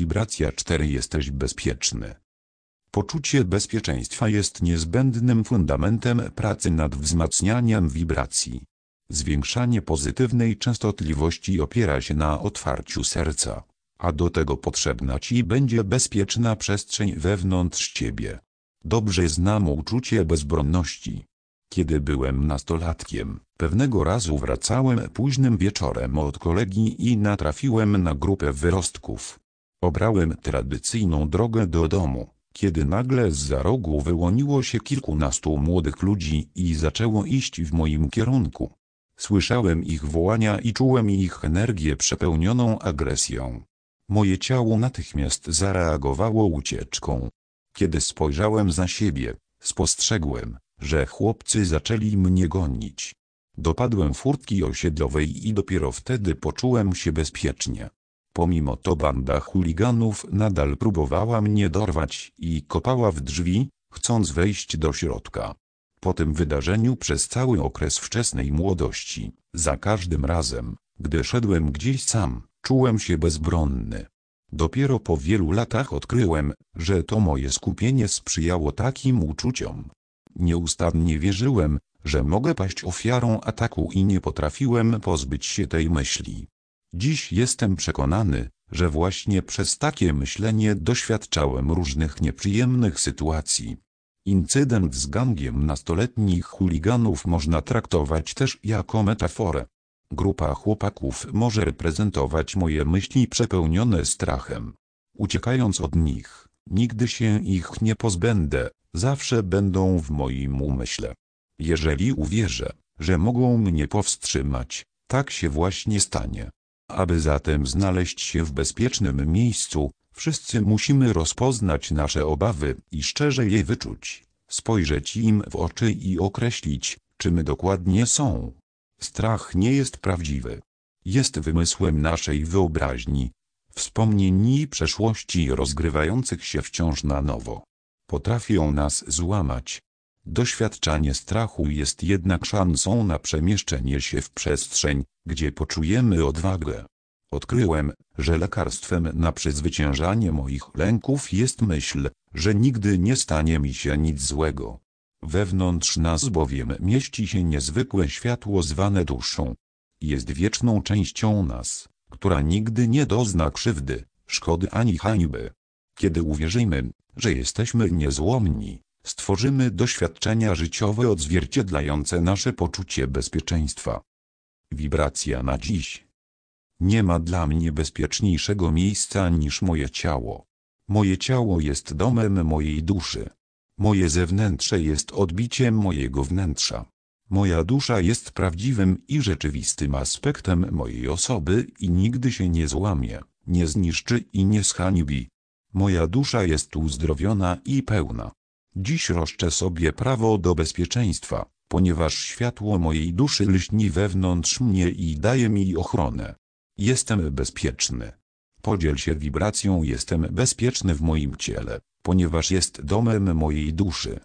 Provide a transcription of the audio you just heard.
Wibracja 4 Jesteś bezpieczny. Poczucie bezpieczeństwa jest niezbędnym fundamentem pracy nad wzmacnianiem wibracji. Zwiększanie pozytywnej częstotliwości opiera się na otwarciu serca, a do tego potrzebna Ci będzie bezpieczna przestrzeń wewnątrz Ciebie. Dobrze znam uczucie bezbronności. Kiedy byłem nastolatkiem, pewnego razu wracałem późnym wieczorem od kolegi i natrafiłem na grupę wyrostków. Obrałem tradycyjną drogę do domu, kiedy nagle z za rogu wyłoniło się kilkunastu młodych ludzi i zaczęło iść w moim kierunku. Słyszałem ich wołania i czułem ich energię przepełnioną agresją. Moje ciało natychmiast zareagowało ucieczką. Kiedy spojrzałem za siebie, spostrzegłem, że chłopcy zaczęli mnie gonić. Dopadłem furtki osiedlowej i dopiero wtedy poczułem się bezpiecznie. Pomimo to banda chuliganów nadal próbowała mnie dorwać i kopała w drzwi, chcąc wejść do środka. Po tym wydarzeniu przez cały okres wczesnej młodości, za każdym razem, gdy szedłem gdzieś sam, czułem się bezbronny. Dopiero po wielu latach odkryłem, że to moje skupienie sprzyjało takim uczuciom. Nieustannie wierzyłem, że mogę paść ofiarą ataku i nie potrafiłem pozbyć się tej myśli. Dziś jestem przekonany, że właśnie przez takie myślenie doświadczałem różnych nieprzyjemnych sytuacji. Incydent z gangiem nastoletnich chuliganów można traktować też jako metaforę. Grupa chłopaków może reprezentować moje myśli przepełnione strachem. Uciekając od nich, nigdy się ich nie pozbędę, zawsze będą w moim umyśle. Jeżeli uwierzę, że mogą mnie powstrzymać, tak się właśnie stanie. Aby zatem znaleźć się w bezpiecznym miejscu, wszyscy musimy rozpoznać nasze obawy i szczerze je wyczuć, spojrzeć im w oczy i określić, czym dokładnie są. Strach nie jest prawdziwy. Jest wymysłem naszej wyobraźni, wspomnień i przeszłości rozgrywających się wciąż na nowo. Potrafią nas złamać. Doświadczanie strachu jest jednak szansą na przemieszczenie się w przestrzeń, gdzie poczujemy odwagę. Odkryłem, że lekarstwem na przezwyciężanie moich lęków jest myśl, że nigdy nie stanie mi się nic złego. Wewnątrz nas bowiem mieści się niezwykłe światło zwane duszą. Jest wieczną częścią nas, która nigdy nie dozna krzywdy, szkody ani hańby. Kiedy uwierzymy, że jesteśmy niezłomni, stworzymy doświadczenia życiowe odzwierciedlające nasze poczucie bezpieczeństwa. Wibracja na dziś. Nie ma dla mnie bezpieczniejszego miejsca niż moje ciało. Moje ciało jest domem mojej duszy. Moje zewnętrze jest odbiciem mojego wnętrza. Moja dusza jest prawdziwym i rzeczywistym aspektem mojej osoby i nigdy się nie złamie, nie zniszczy i nie zhańbi. Moja dusza jest uzdrowiona i pełna. Dziś roszczę sobie prawo do bezpieczeństwa, ponieważ światło mojej duszy lśni wewnątrz mnie i daje mi ochronę. Jestem bezpieczny. Podziel się wibracją jestem bezpieczny w moim ciele, ponieważ jest domem mojej duszy.